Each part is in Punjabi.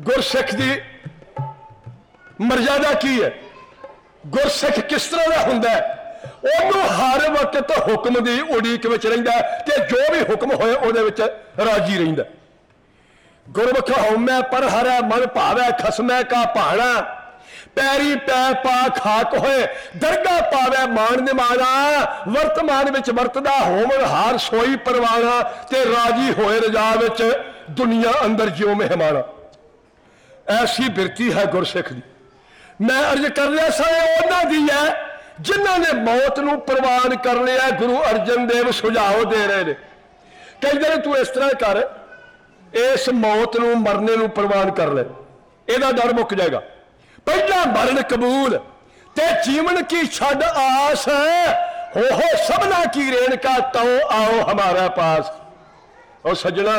ਗੁਰਸਿੱਖ ਦੀ ਮਰਜ਼ਾਦਾ ਕੀ ਹੈ? ਗੁਰਸਿੱਖ ਕਿਸ ਤਰ੍ਹਾਂ ਦਾ ਹੁੰਦਾ ਹੈ? ਉਹਨੂੰ ਹਰ ਵਕਤ ਹੁਕਮ ਦੀ ਉਡੀਕ ਵਿੱਚ ਰਹਿੰਦਾ ਤੇ ਜੋ ਵੀ ਹੁਕਮ ਹੋਏ ਉਹਦੇ ਵਿੱਚ ਰਾਜੀ ਰਹਿੰਦਾ ਗੁਰਮੁਖ ਹਉਮੈ ਪਰ ਹਰੈ, ਮਨ ਭਾਵੈ ਖਸਮੈ ਕਾ ਭਾਣਾ। ਪੈਰੀ ਪੈ ਪਾ ਖਾਕ ਹੋਏ, ਦਰਗਾ ਪਾਵੈ ਮਾਨ ਨਿਮਾਣਾ। ਵਰਤਮਾਨ ਵਿੱਚ ਵਰਤਦਾ ਹੋਮਨ ਹਾਰ ਸੋਈ ਪਰਵਾਣਾ ਤੇ ਰਾਜੀ ਹੋਏ ਰਜਾ ਵਿੱਚ ਦੁਨੀਆ ਅੰਦਰ ਜਿਉ ਮਹਿਮਾਨਾ ਐਸੀ ਬਿਰਤੀ ਹੈ ਗੁਰਸਿੱਖ ਦੀ। ਮੈਂ ਅਰਜ ਕਰ ਰਿਹਾ ਸਾਂ ਉਹਨਾਂ ਦੀ ਹੈ ਜਿਨ੍ਹਾਂ ਨੇ ਮੌਤ ਨੂੰ ਪ੍ਰਵਾਨ ਕਰ ਲਿਆ, ਗੁਰੂ ਅਰਜਨ ਦੇਵ ਸੁਝਾਅ ਦੇ ਰਹੇ ਨੇ। ਕਹਿੰਦੇ ਨੇ ਤੂੰ ਇਸ ਤਰ੍ਹਾਂ ਕਰ, ਇਸ ਮੌਤ ਨੂੰ ਮਰਨੇ ਨੂੰ ਪ੍ਰਵਾਨ ਕਰ ਲੈ। ਇਹਦਾ ਡਰ ਮੁੱਕ ਜਾਏਗਾ। ਪਹਿਲਾ ਮਰਨ ਕਬੂਲ, ਤੇ ਜੀਵਨ ਕੀ ਛੱਡ ਆਸ ਹੈ? ਹੋ ਸਭਨਾ ਕੀ ਰੇਣਕਾ, ਤਉ ਆਓ ਹਮਾਰਾ ਪਾਸ। ਉਹ ਸੱਜਣਾ,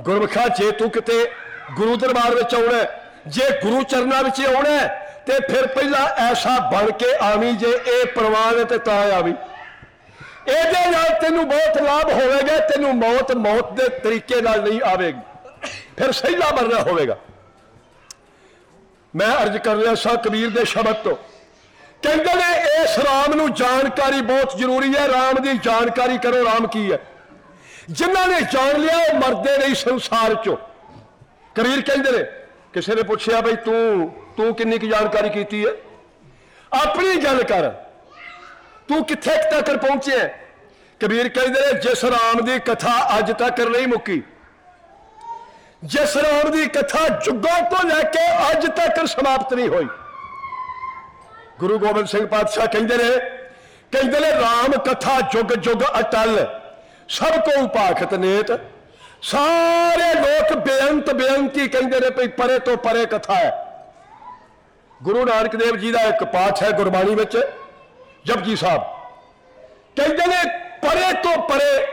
ਗੁਰਮਖਾ ਜੇ ਤੂੰ ਕਿਤੇ ਗੁਰੂ ਦਰਬਾਰ ਵਿੱਚ ਆਉਣਾ ਜੇ ਗੁਰੂ ਚਰਨਾਂ ਵਿੱਚ ਆਉਣਾ ਤੇ ਫਿਰ ਪਹਿਲਾਂ ਐਸਾ ਬਣ ਕੇ ਆਵੀਂ ਜੇ ਇਹ ਪ੍ਰਵਾਨ ਹੈ ਤੇ ਤਾਂ ਆਵੀਂ। ਇਹਦੇ ਨਾਲ ਤੈਨੂੰ ਬਹੁਤ ਲਾਭ ਹੋਵੇਗਾ, ਤੈਨੂੰ ਮੌਤ ਮੌਤ ਦੇ ਤਰੀਕੇ ਨਾਲ ਨਹੀਂ ਆਵੇਗੀ। ਫਿਰ ਸਹਿਲਾ ਮਰਨਾ ਹੋਵੇਗਾ। ਮੈਂ ਅਰਜ਼ ਕਰ ਰਿਹਾ ਸਾਂ ਕਬੀਰ ਦੇ ਸ਼ਬਦ ਤੋਂ। ਕਹਿੰਦੇ ਨੇ, ਇਸ ਰਾਮ ਨੂੰ ਜਾਣਕਾਰੀ ਬਹੁਤ ਜ਼ਰੂਰੀ ਹੈ। ਰਾਮ ਦੀ ਜਾਣਕਾਰੀ ਕਰੋ, ਰਾਮ ਕੀ ਹੈ। ਜਿਨ੍ਹਾਂ ਨੇ ਜਾਣ ਲਿਆ, ਉਹ ਮਰਦੇ ਨਹੀਂ ਸੰਸਾਰ ਚੋਂ। ਕਬੀਰ ਕਹਿੰਦੇ ਨੇ, ਕਿਸੇ ਨੇ ਪੁੱਛਿਆ ਬਈ ਤੂੰ ਤੂੰ ਕਿੰਨੀ ਕੁ ਜਾਣਕਾਰੀ ਕੀਤੀ ਹੈ? ਆਪਣੀ ਗੱਲ ਕਰ। ਤੂੰ ਕਿੱਥੇ ਤੱਕ ਪਹੁੰਚਿਆ ਕਬੀਰ ਕਹਿੰਦੇ ਨੇ, ਜਿਸ ਰਾਮ ਦੀ ਕਥਾ ਅੱਜ ਤੱਕ ਨਹੀਂ ਮੁੱਕੀ। ਜਿਸ ਰਾਮ ਦੀ ਕਥਾ ਜੁਗਾਂ ਤੋਂ ਲੈ ਕੇ ਅੱਜ ਤੱਕ ਸਮਾਪਤ ਨਹੀਂ ਹੋਈ। ਗੁਰੂ ਗੋਬਿੰਦ ਸਿੰਘ ਪਾਤਸ਼ਾਹ ਕਹਿੰਦੇ ਨੇ ਕਹਿੰਦੇ ਨੇ, ਰਾਮ ਕਥਾ ਜੁਗ ਜੁਗ ਅਟਲ, ਸਭ ਕੋ ਉਪਾਖਤ ਨੇਤ ਸਾਰੇ ਲੋਕ ਬੇਅੰਤ, ਬੇਅੰਤੀ ਕਹਿੰਦੇ ਨੇ ਭਈ ਪਰੇ ਤੋਂ ਪਰੇ ਕਥਾ ਹੈ। ਗੁਰੂ ਨਾਨਕ ਦੇਵ ਜੀ ਦਾ ਇੱਕ ਪਾਠ ਹੈ ਗੁਰਬਾਣੀ ਵਿੱਚ ਜਪਜੀ ਸਾਹਿਬ। ਕਹਿੰਦੇ ਨੇ ਪਰੇ ਤੋਂ ਪਰੇ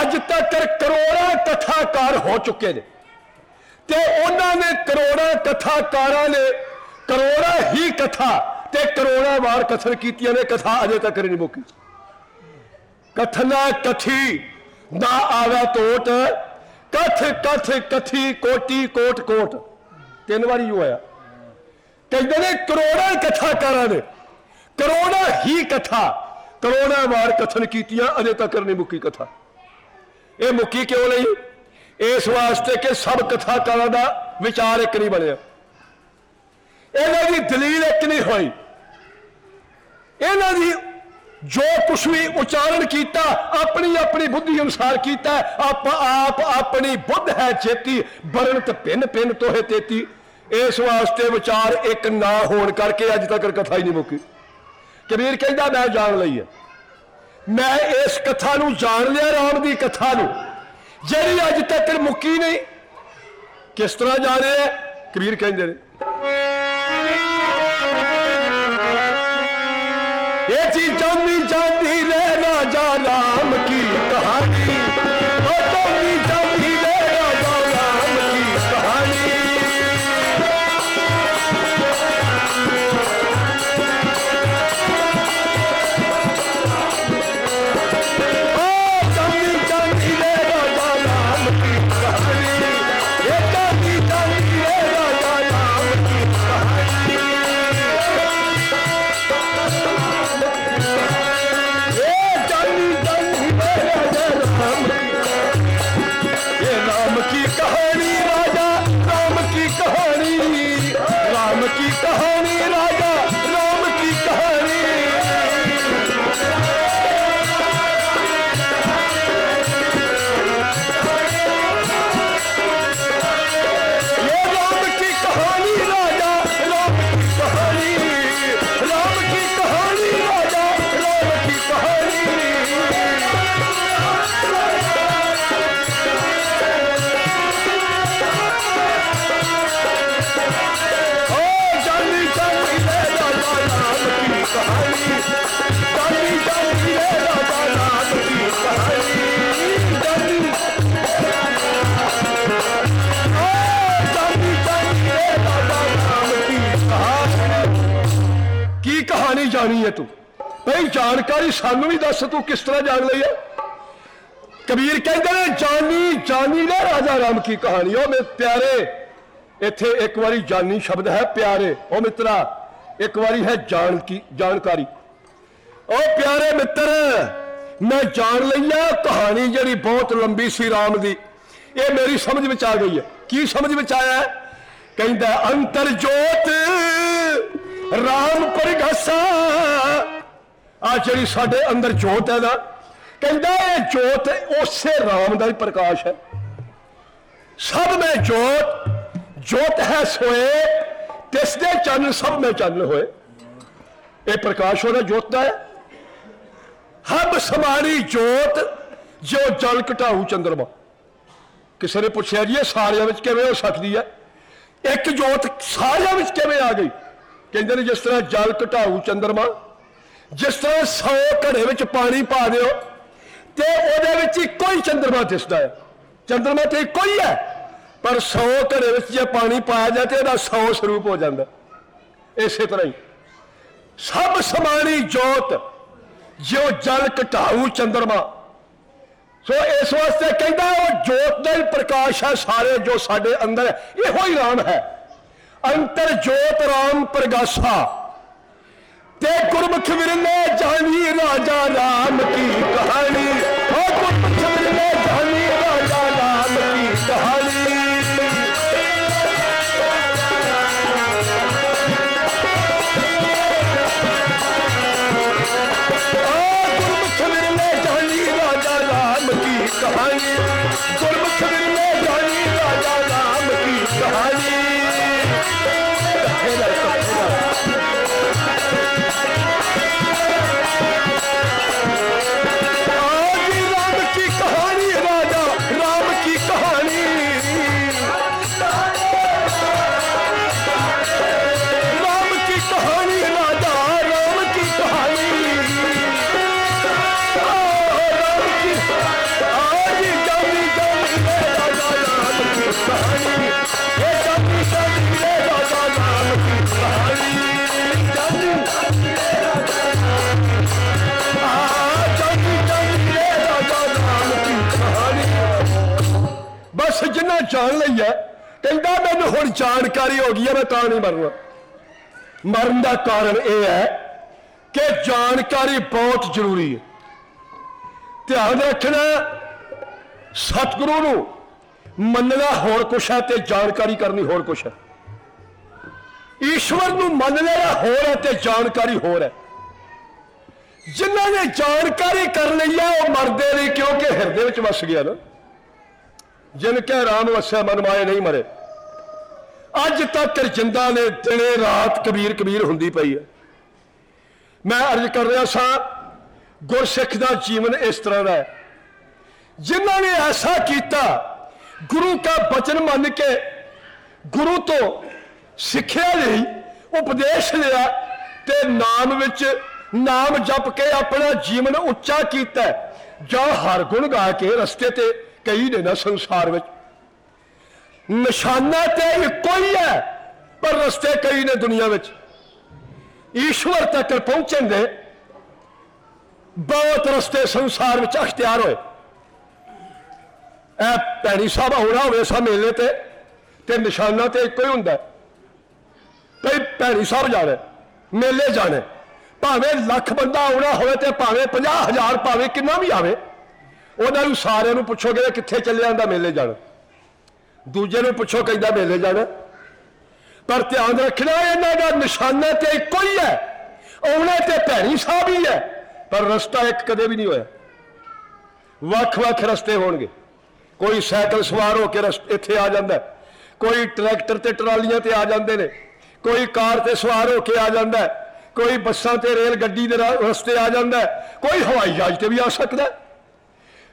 ਅੱਜ ਤੱਕ ਕਰੋੜਾਂ ਕਥਾਕਾਰ ਹੋ ਚੁੱਕੇ ਨੇ। ਤੇ ਉਹਨਾਂ ਨੇ ਕਰੋੜਾਂ ਕਥਾਕਾਰਾਂ ਨੇ ਕਰੋੜਾਂ ਹੀ ਕਥਾ ਤੇ ਕਰੋੜਾਂ ਵਾਰ ਕਥਨ ਕੀਤੀਆਂ ਨੇ, ਕਥਾ ਅਜੇ ਤੱਕ ਨਹੀਂ ਮੁੱਕੀ। ਕਥਨਾ ਕਥੀ ਨਾ ਆਵੇ ਟੋਟ। ਕਥ ਕਥ ਕਥੀ ਕੋਟੀ, ਕੋਟ ਕੋਟ। ਤਿੰਨ ਵਾਰੀ ਜੋ ਆਇਆ ਕਹਿੰਦੇ ਨੇ ਕਰੋੜਾਂ ਕਥਾਕਾਰਾਂ ਨੇ। ਕਰੋੜਾਂ ਹੀ ਕਥਾ। ਕਰੋੜਾਂ ਵਾਰ ਕਥਨ ਕੀਤੀਆਂ, ਅਜੇ ਤੱਕ ਨਹੀਂ ਮੁੱਕੀ ਕਥਾ। ਇਹ ਮੁੱਕੀ ਕਿਉਂ ਨਹੀਂ? ਇਸ ਵਾਸਤੇ ਕਿ ਸਭ ਕਥਾਕਾਰਾਂ ਦਾ ਵਿਚਾਰ ਇੱਕ ਨਹੀਂ ਬਣਿਆ। ਇਹਨਾਂ ਦੀ ਦਲੀਲ ਇੱਕ ਨਹੀਂ ਹੋਈ। ਇਹਨਾਂ ਦੀ ਜੋ ਕੁਛ ਵੀ ਉਚਾਰਨ ਕੀਤਾ, ਆਪਣੀ ਆਪਣੀ ਬੁੱਧੀ ਅਨੁਸਾਰ ਕੀਤਾ, ਆਪ ਆਪ ਆਪਣੀ ਬੁੱਧ ਹੈ ਚੇਤੀ ਬਰਨਤ ਪਿੰਨ ਪਿੰਨ ਤੋਹੇ ਤੇਤੀ। ਇਸ ਵਾਸਤੇ ਵਿਚਾਰ ਇੱਕ ਨਾ ਹੋਣ ਕਰਕੇ ਅੱਜ ਤੱਕ ਕਥਾ ਹੀ ਨਹੀਂ ਮੁੱਕੀ। ਕਬੀਰ ਕਹਿੰਦਾ, ਮੈਂ ਜਾਣ ਲਈ ਹੈ। ਮੈਂ ਇਸ ਕਥਾ ਨੂੰ ਜਾਣ ਲਿਆ, ਰਾਮ ਦੀ ਕਥਾ ਨੂੰ। ਜਿਹੜੀ ਅੱਜ ਤੱਕ ਮੁੱਕੀ ਨਹੀਂ। ਕਿਸ ਤਰ੍ਹਾਂ ਜਾ ਰਹੇ ਕਬੀਰ ਕਹਿੰਦੇ ਨੇ। ਇਹ ਜੀ ਜਾਂਦੀ ਜਾਂਦੀ ਹੈ ਤੂੰ? ਭਈ, ਜਾਣਕਾਰੀ ਸਾਨੂੰ ਵੀ ਦੱਸ, ਤੂੰ ਕਿਸ ਤਰ੍ਹਾਂ ਜਾਣ ਲਈ ਹੈ? ਕਬੀਰ ਕਹਿੰਦੇ ਨੇ, ਜਾਨੀ ਜਾਨੀ ਨੇ ਰਾਜਾ ਰਾਮ ਕੀ ਕਹਾਣੀ। ਉਹ ਮੇਰੇ ਪਿਆਰੇ, ਇੱਥੇ ਇੱਕ ਵਾਰੀ ਜਾਨੀ ਸ਼ਬਦ ਹੈ ਪਿਆਰੇ। ਉਹ ਮਿੱਤਰਾ, ਇੱਕ ਵਾਰੀ ਹੈ ਜਾਣ ਕੀ, ਜਾਣਕਾਰੀ। ਉਹ ਪਿਆਰੇ ਮਿੱਤਰ, ਮੈਂ ਜਾਣ ਲਈ ਆ, ਕਹਾਣੀ ਜਿਹੜੀ ਬਹੁਤ ਲੰਬੀ ਸੀ ਰਾਮ ਦੀ। ਇਹ ਮੇਰੀ ਸਮਝ ਵਿੱਚ ਆ ਗਈ ਹੈ। ਕੀ ਸਮਝ ਵਿੱਚ ਆਇਆ ਕਹਿੰਦਾ, ਅੰਤਰ ਜੋਤ ਰਾਮ ਪਰਗਾਸਾ। ਆ ਜਿਹੜੀ ਸਾਡੇ ਅੰਦਰ ਜੋਤ ਹੈ ਨਾ, ਕਹਿੰਦਾ ਇਹ ਜੋਤ ਉਸੇ ਰਾਮ ਦਾ ਹੀ ਪ੍ਰਕਾਸ਼ ਹੈ। ਸਭ ਮੈਂ ਜੋਤ ਜੋਤ ਹੈ ਸੋਏ, ਤਿਸ ਦੇ ਚੰਨ ਸਭ ਮੈਂ ਚੰਨ ਹੋਏ। ਇਹ ਪ੍ਰਕਾਸ਼ ਹੋਣਾ ਜੋਤ ਦਾ ਹੈ। ਹਬ ਸਮਾਰੀ ਜੋਤ ਜੋ ਜਲ ਘਟਾਊ ਚੰਦਰਮਾ। ਕਿਸੇ ਨੇ ਪੁੱਛਿਆ ਜੀ, ਇਹ ਸਾਰਿਆਂ ਵਿੱਚ ਕਿਵੇਂ ਹੋ ਸਕਦੀ ਹੈ? ਇੱਕ ਜੋਤ ਸਾਰਿਆਂ ਵਿੱਚ ਕਿਵੇਂ ਆ ਗਈ? ਕਹਿੰਦੇ ਨੇ ਜਿਸ ਤਰ੍ਹਾਂ ਜਲ ਘਟਾਊ ਚੰਦਰਮਾ, ਜਿਸ ਤਰ੍ਹਾਂ 100 ਘੜੇ ਵਿੱਚ ਪਾਣੀ ਪਾ ਦਿਓ, ਤੇ ਉਹਦੇ ਵਿੱਚ ਇੱਕੋ ਹੀ ਚੰਦਰਮਾ ਦਿਸਦਾ ਹੈ। ਚੰਦਰਮਾ ਤੇ ਇੱਕੋ ਹੀ ਹੈ, ਪਰ 100 ਘੜੇ ਵਿੱਚ ਜੇ ਪਾਣੀ ਪਾਇਆ ਜਾਏ ਤੇ ਇਹਦਾ 100 ਸਰੂਪ ਹੋ ਜਾਂਦਾ ਇਸੇ ਤਰ੍ਹਾਂ ਹੀ। ਸਭ ਸਮਾਣੀ ਜੋਤ ਜੋ ਜਲ ਘਟਾਊ ਚੰਦਰਮਾ। ਸੋ ਇਸ ਵਾਸਤੇ ਕਹਿੰਦਾ ਉਹ ਜੋਤ ਦਾ ਹੀ ਪ੍ਰਕਾਸ਼ ਹੈ, ਸਾਰੇ ਜੋ ਸਾਡੇ ਅੰਦਰ ਹੈ, ਇਹੋ ਹੀ ਰਾਮ ਹੈ। ਅੰਤਰ ਜੋਤ ਰਾਮ ਪ੍ਰਗਾਸਾ ਤੇ ਗੁਰਮੁਖ ਵਿਰਲੇ ਜਾਣੀ ਰਾਜਾ ਰਾਮ ਕੀ ਕਹਾਣੀ ਉਹ ਗੁਰਮੁਖ ਵਿਰਲੇ ਜਾਣੀ ਰਾਜਾ ਰਾਮ ਕੀ ਕਹਾਣੀ ਗੁਰਮੁਖ ਵਿਰਲੇ ਜਾਣੀ ਰਾਜਾ ਬਸ ਜਾਣ ਲਈ ਹੈ। ਕਹਿੰਦਾ ਮੈਨੂੰ ਹੁਣ ਜਾਣਕਾਰੀ ਹੋ ਗਈ ਹੈ, ਮੈਂ ਤਾਂ ਨਹੀਂ ਮਰਨਾ। ਮਰਨ ਦਾ ਕਾਰਨ ਇਹ ਹੈ ਕਿ ਜਾਣਕਾਰੀ ਬਹੁਤ ਜ਼ਰੂਰੀ ਹੈ। ਧਿਆਨ ਰੱਖਣਾ, ਸਤਿਗੁਰੂ ਨੂੰ ਮੰਨਣਾ ਹੋਰ ਕੁਛ ਹੈ ਤੇ ਜਾਣਕਾਰੀ ਕਰਨੀ ਹੋਰ ਕੁਛ ਹੈ। ਈਸ਼ਵਰ ਨੂੰ ਮੰਨ ਲੈਣਾ ਹੋਰ ਹੈ ਤੇ ਜਾਣਕਾਰੀ ਹੋਰ ਹੈ। ਜਿਨ੍ਹਾਂ ਨੇ ਜਾਣਕਾਰੀ ਕਰ ਲਈ ਆ ਉਹ ਮਰਦੇ ਨਹੀਂ ਕਿਉਂਕਿ ਹਿਰਦੇ ਵਿੱਚ ਵਸ ਗਿਆ ਨਾ। ਜਿਨ ਕੈ ਰਾਮ ਵਸਿਆ ਮਨ ਮਾਏ ਨਹੀਂ ਮਰੇ। ਅੱਜ ਤੱਕ ਜਿੰਦਾ ਨੇ ਦਿਨੇ ਰਾਤ ਕਬੀਰ ਕਬੀਰ ਹੁੰਦੀ ਪਈ ਹੈ। ਮੈਂ ਅਰਜ਼ ਕਰ ਰਿਹਾ ਸਾਂ, ਗੁਰਸਿੱਖ ਦਾ ਜੀਵਨ ਇਸ ਤਰ੍ਹਾਂ ਦਾ ਹੈ। ਜਿਨ੍ਹਾਂ ਨੇ ਐਸਾ ਕੀਤਾ, ਗੁਰੂ ਦਾ ਬਚਨ ਮੰਨ ਕੇ ਗੁਰੂ ਤੋਂ ਸਿੱਖਿਆ ਲਈ, ਉਪਦੇਸ਼ ਲਿਆ ਤੇ ਨਾਮ ਵਿੱਚ ਨਾਮ ਜਪ ਕੇ ਆਪਣਾ ਜੀਵਨ ਉੱਚਾ ਕੀਤਾ ਜਾਂ ਹਰ ਗੁਣ ਗਾ ਕੇ ਰਸਤੇ ਤੇ ਕਈ ਨੇ ਨਾ ਸੰਸਾਰ ਵਿੱਚ। ਨਿਸ਼ਾਨਾ ਤੇ ਇੱਕੋ ਹੀ ਹੈ, ਪਰ ਰਸਤੇ ਕਈ ਨੇ ਦੁਨੀਆ ਵਿੱਚ। ਈਸ਼ਵਰ ਤੱਕ ਪਹੁੰਚਣ ਦੇ ਬਹੁਤ ਰਸਤੇ ਸੰਸਾਰ ਵਿੱਚ ਅਖਤਿਆਰ ਹੋਏ। ਇਹ ਭੈਣੀ ਸਾਹਿਬ ਆਉਣਾ ਹੋਵੇ ਸਾ ਮੇਲੇ ਤੇ ਤੇ ਨਿਸ਼ਾਨਾ ਤੇ ਇੱਕੋ ਹੀ ਹੁੰਦਾ। ਹੈ। ਭਈ ਭੈਣੀ ਸਾਹਿਬ ਜਾਣੇ, ਮੇਲੇ ਜਾਣੇ, ਭਾਵੇਂ ਲੱਖ ਬੰਦਾ ਆਉਣਾ ਹੋਵੇ ਤੇ ਭਾਵੇਂ 50000 ਭਾਵੇਂ ਕਿੰਨਾ ਵੀ ਆਵੇ ਉਹਨਾਂ ਨੂੰ ਸਾਰਿਆਂ ਨੂੰ ਪੁੱਛੋਗੇ ਵੀ ਕਿੱਥੇ ਚੱਲੇ ਜਾਂਦਾ ਮੇਲੇ ਜਾਣਾ। ਦੂਜੇ ਨੂੰ ਪੁੱਛੋ ਕਹਿੰਦਾ ਮੇਲੇ ਜਾਣਾ। ਪਰ ਧਿਆਨ ਰੱਖਣਾ, ਇਹਨਾਂ ਦਾ ਨਿਸ਼ਾਨਾ ਤੇ ਇੱਕੋ ਹੀ ਹੈ। ਆਉਣਾ ਤੇ ਭੈਣੀ ਸਾਹਿਬ ਹੀ ਹੈ। ਪਰ ਰਸਤਾ ਇੱਕ ਕਦੇ ਵੀ ਨਹੀਂ ਹੋਇਆ। ਵੱਖ-ਵੱਖ ਰਸਤੇ ਹੋਣਗੇ। ਕੋਈ ਸਾਈਕਲ ਸਵਾਰ ਹੋ ਕੇ ਰਸ- ਇੱਥੇ ਆ ਜਾਂਦਾ। ਕੋਈ ਟਰੈਕਟਰ ਤੇ ਟਰਾਲੀਆਂ ਤੇ ਆ ਜਾਂਦੇ ਨੇ। ਕੋਈ ਕਾਰ ਤੇ ਸਵਾਰ ਹੋ ਕੇ ਆ ਜਾਂਦਾ। ਕੋਈ ਬੱਸਾਂ ਤੇ ਰੇਲ ਗੱਡੀ ਦੇ ਰਸਤੇ ਆ ਜਾਂਦਾ। ਕੋਈ ਹਵਾਈ ਜਹਾਜ਼ ਤੇ ਵੀ ਆ ਸਕਦਾ।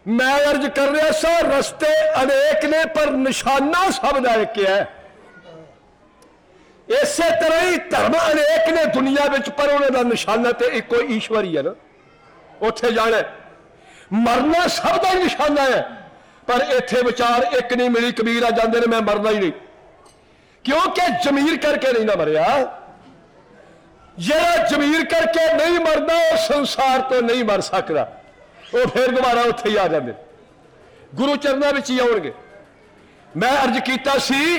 ਹੈ। ਮੈਂ ਅਰਜ਼ ਕਰ ਰਿਹਾ ਸਾਂ ਰਸਤੇ ਅਨੇਕ ਨੇ ਪਰ ਨਿਸ਼ਾਨਾ ਸਭ ਦਾ ਇੱਕ ਹੈ ਇਸੇ ਤਰ੍ਹਾਂ ਹੀ ਧਰਮ ਅਨੇਕ ਨੇ ਦੁਨੀਆ ਵਿੱਚ ਪਰ ਉਹਨਾਂ ਦਾ ਨਿਸ਼ਾਨਾ ਤੇ ਇੱਕੋ ਹੀ ਈਸ਼ਵਰ ਹੀ ਹੈ ਨਾ ਉੱਥੇ ਜਾਣਾ ਹੈ। ਮਰਨਾ ਸਭ ਦਾ ਹੀ ਨਿਸ਼ਾਨਾ ਹੈ ਪਰ ਇੱਥੇ ਵਿਚਾਰ ਇੱਕ ਨਹੀਂ ਮਿਲੀ ਕਬੀਰ ਆ ਜਾਂਦੇ ਨੇ ਮੈਂ ਮਰਨਾ ਹੀ ਨਹੀਂ ਕਿਉਂਕਿ ਜ਼ਮੀਰ ਕਰਕੇ ਨਹੀਂ ਨਾ ਮਰਿਆ ਜਿਹੜਾ ਜ਼ਮੀਰ ਕਰਕੇ ਨਹੀਂ ਮਰਦਾ ਉਹ ਉਹ ਫਿਰ ਦੁਬਾਰਾ ਉੱਥੇ ਹੀ ਆ ਜਾਂਦੇ। ਗੁਰੂ ਚਰਨਾਂ ਵਿੱਚ ਹੀ ਆਉਣਗੇ। ਮੈਂ ਅਰਜ਼ ਕੀਤਾ ਸੀ,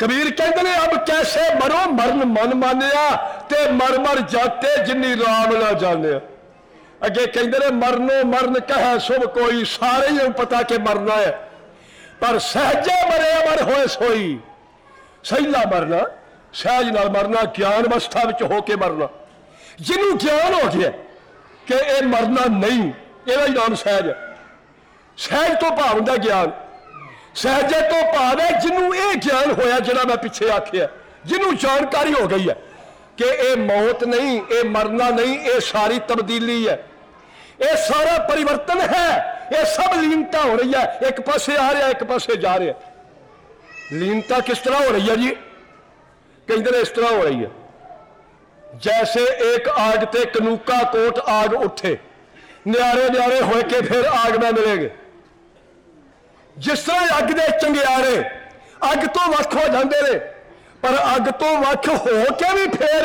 ਕਬੀਰ ਕਹਿੰਦੇ ਨੇ, ਅਬ ਕੈਸੇ ਮਰੋ, ਮਰਨ ਮਨ ਮਾਨਿਆ ਤੇ ਮਰ ਮਰ ਜਾਤੇ ਜਿੰਨੀ ਰਾਮ ਨਾ ਜਾਣਿਆ। ਅੱਗੇ ਕਹਿੰਦੇ ਨੇ, ਮਰਨੋ ਮਰਨ ਕਹੈ ਸੁਭ ਕੋਈ, ਸਾਰੇ ਹੀ ਨੂੰ ਪਤਾ ਕਿ ਮਰਨਾ ਹੈ। ਪਰ ਸਹਜੇ ਮਰੇ ਮਰ ਹੋਏ ਸੋਈ। ਸਹਿਲਾ ਮਰਨਾ, ਸਹਿਜ ਨਾਲ ਮਰਨਾ, ਗਿਆਨ ਅਵਸਥਾ ਵਿੱਚ ਹੋ ਕੇ ਮਰਨਾ। ਜਿਹਨੂੰ ਗਿਆਨ ਹੋ ਗਿਆ ਕਿ ਇਹ ਮਰਨਾ ਨਹੀਂ, ਇਹਦਾ ਹੀ ਨਾਮ ਸਹਿਜ ਹੈ। ਸਹਿਜ ਤੋਂ ਭਾਵ ਹੁੰਦਾ ਗਿਆਨ। ਸਹਿਜੇ ਤੋਂ ਭਾਵ ਹੈ ਜਿਹਨੂੰ ਇਹ ਗਿਆਨ ਹੋਇਆ ਜਿਹੜਾ ਮੈਂ ਪਿੱਛੇ ਆਖਿਆ। ਜਿਹਨੂੰ ਜਾਣਕਾਰੀ ਹੋ ਗਈ ਹੈ ਕਿ ਇਹ ਮੌਤ ਨਹੀਂ, ਇਹ ਮਰਨਾ ਨਹੀਂ, ਇਹ ਸਾਰੀ ਤਬਦੀਲੀ ਹੈ। ਇਹ ਸਾਰਾ ਪਰਿਵਰਤਨ ਹੈ। ਇਹ ਸਭ ਲੀਨਤਾ ਹੋ ਰਹੀ ਹੈ। ਇੱਕ ਪਾਸੇ ਆ ਰਿਹਾ, ਇੱਕ ਪਾਸੇ ਜਾ ਰਿਹਾ। ਲੀਨਤਾ ਕਿਸ ਤਰ੍ਹਾਂ ਹੋ ਰਹੀ ਹੈ ਜੀ? ਕਹਿੰਦੇ ਨੇ ਇਸ ਤਰ੍ਹਾਂ ਹੋ ਰਹੀ ਹੈ। ਜੈਸੇ एक ਆਗ ਤੇ ਕਨੂਕਾ ਕੋਟ ਆਗ ਉੱਠੇ ਨਿਆਰੇ ਨਿਆਰੇ ਹੋ ਕੇ ਫਿਰ ਆਗ ਨਾਲ ਮਿਲेंगे ਜਿਸ ਤਰ੍ਹਾਂ ਅੱਗ ਦੇ ਚੰਗਿਆਰੇ ਅੱਗ ਤੋਂ ਵੱਖ ਹੋ ਜਾਂਦੇ ਨੇ ਪਰ ਅੱਗ ਤੋਂ ਵੱਖ ਹੋ ਕੇ ਵੀ ਫਿਰ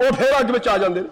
ਉਹ ਫਿਰ ਅੱਗ ਵਿੱਚ ਆ ਜਾਂਦੇ ਨੇ